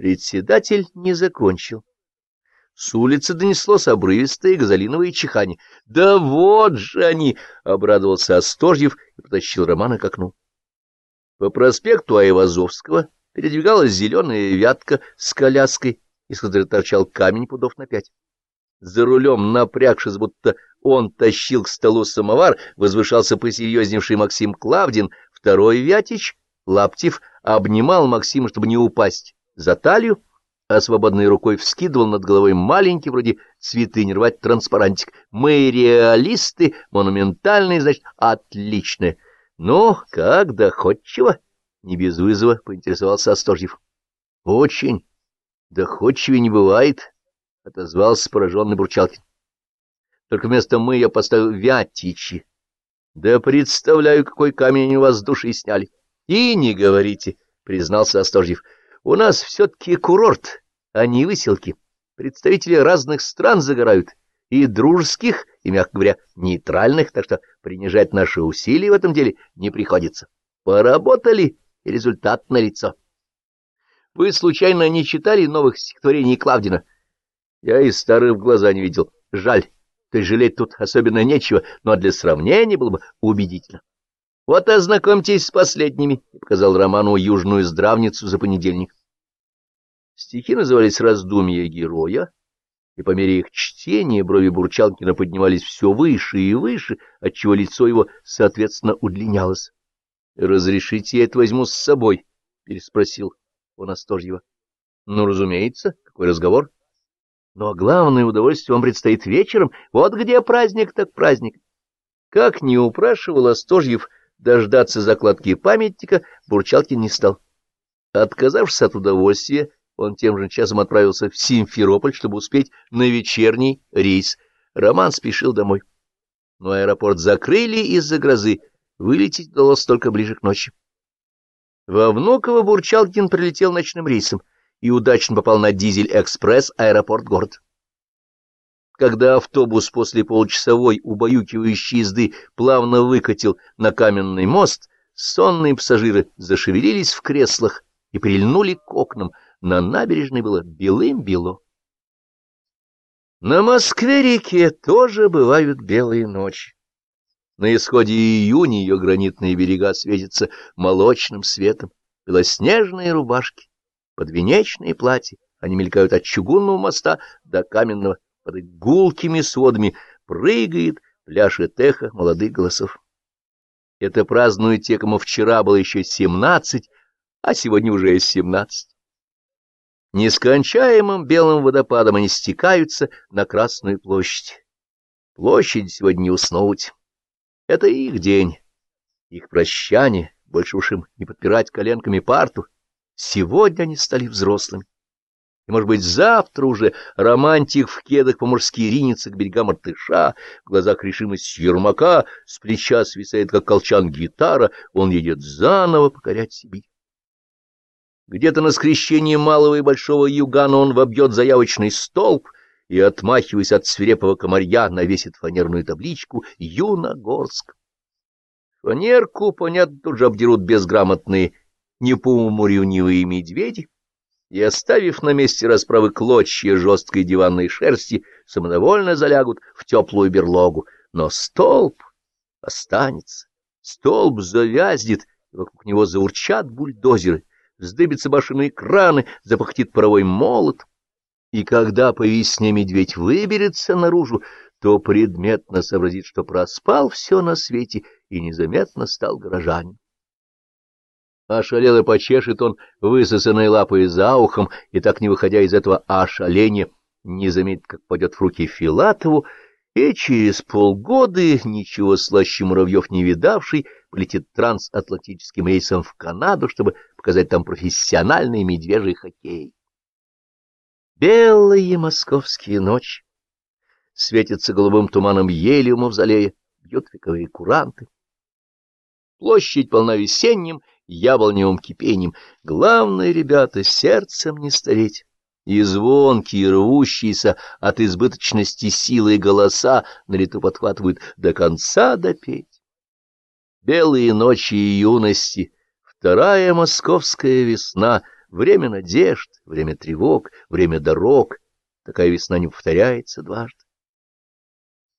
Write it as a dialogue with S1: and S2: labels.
S1: Председатель не закончил. С улицы донеслось обрывистое газолиновое чихание. «Да вот же они!» — обрадовался Осторжьев и потащил Романа к окну. По проспекту Айвазовского передвигалась зеленая вятка с коляской, из которой торчал камень пудов на пять. За рулем, напрягшись, будто он тащил к столу самовар, возвышался посерьезневший Максим Клавдин, второй Вятич, Лаптев, обнимал Максима, чтобы не упасть, за талию, а свободной рукой вскидывал над головой маленький, вроде цветы не рвать, транспарантик. Мы реалисты, монументальные, значит, отличные. Ну, как доходчиво? Не без вызова поинтересовался Осторжьев. Очень. Доходчивее не бывает, — отозвался пораженный Бурчалкин. Только вместо «мы» я поставил «вятичи». Да представляю, какой камень у вас с души сняли. И не говорите, — признался Осторжьев. У нас все-таки курорт, а не выселки. Представители разных стран загорают, и дружеских, и, мягко говоря, нейтральных, так что принижать наши усилия в этом деле не приходится. Поработали, и результат налицо. Вы, случайно, не читали новых стихотворений Клавдина? Я и старых в глаза не видел. Жаль, то есть жалеть тут особенно нечего, но для сравнения было бы убедительно. Вот ознакомьтесь с последними, — показал Роману южную здравницу за понедельник. Стихи назывались «Раздумья героя», и по мере их чтения брови Бурчалкина поднимались все выше и выше, отчего лицо его, соответственно, удлинялось. — Разрешите, я это возьму с собой? — переспросил он Остожьева. — Ну, разумеется. Какой разговор? — Но главное удовольствие вам предстоит вечером. Вот где праздник, так праздник. Как не упрашивал Остожьев дождаться закладки памятника, Бурчалкин не стал. Отказавшись от удовольствия, он тем же часом отправился в Симферополь, чтобы успеть на вечерний рейс. Роман спешил домой. Но аэропорт закрыли из-за грозы, вылететь удалось только ближе к ночи. Во Внуково Бурчалкин прилетел ночным рейсом и удачно попал на дизель-экспресс аэропорт-город. Когда автобус после получасовой убаюкивающей езды плавно выкатил на каменный мост, сонные пассажиры зашевелились в креслах и прильнули к окнам. На набережной было белым-бело. На Москве-реке тоже бывают белые ночи. На исходе июня ее гранитные берега светятся молочным светом, белоснежные рубашки, подвенечные платья, они мелькают от чугунного моста до каменного, под гулкими сводами прыгает, пляшет эхо молодых голосов. Это празднуют те, кому вчера было еще семнадцать, а сегодня уже семнадцать. Нескончаемым белым водопадом они стекаются на Красную площадь. Площадь сегодня не уснуть. Это их день, их прощание, больше уж им не подпирать коленками парту. Сегодня они стали взрослыми. И, может быть, завтра уже романтик в кедах по-морски ринется к берегам Артыша, в глазах решимость Ермака, с плеча свисает, как колчан гитара, он едет заново покорять Сибирь. Где-то на скрещении малого и большого югана он вобьет заявочный столб — и, отмахиваясь от свирепого комарья, навесит фанерную табличку «Юногорск». Фанерку, понятно, тут же обдерут безграмотные не по уму ревнивые медведи, и, оставив на месте расправы клочья жесткой диванной шерсти, самодовольно залягут в теплую берлогу. Но столб останется, столб завязнет, вокруг него заурчат бульдозеры, вздыбятся башенные краны, запахтит паровой молот. И когда по весне медведь выберется наружу, то предметно сообразит, что проспал все на свете и незаметно стал горожанин. Ошалел и почешет он высосанной лапой за ухом, и так не выходя из этого ошаления, не заметит, как пойдет в руки Филатову, и через полгода, ничего слаще муравьев не видавший, полетит трансатлантическим рейсом в Канаду, чтобы показать там профессиональный медвежий хоккей. Белые московские ночи. Светятся голубым туманом ели у мавзолея, бьют вековые куранты. Площадь полна весенним, яблоневым кипением. Главное, ребята, сердцем не стареть. И звонкие, рвущиеся от избыточности силы голоса на лету подхватывают до конца допеть. Белые ночи и юности, вторая московская весна — время надежд, время тревог, время дорог. Такая весна не повторяется дважды.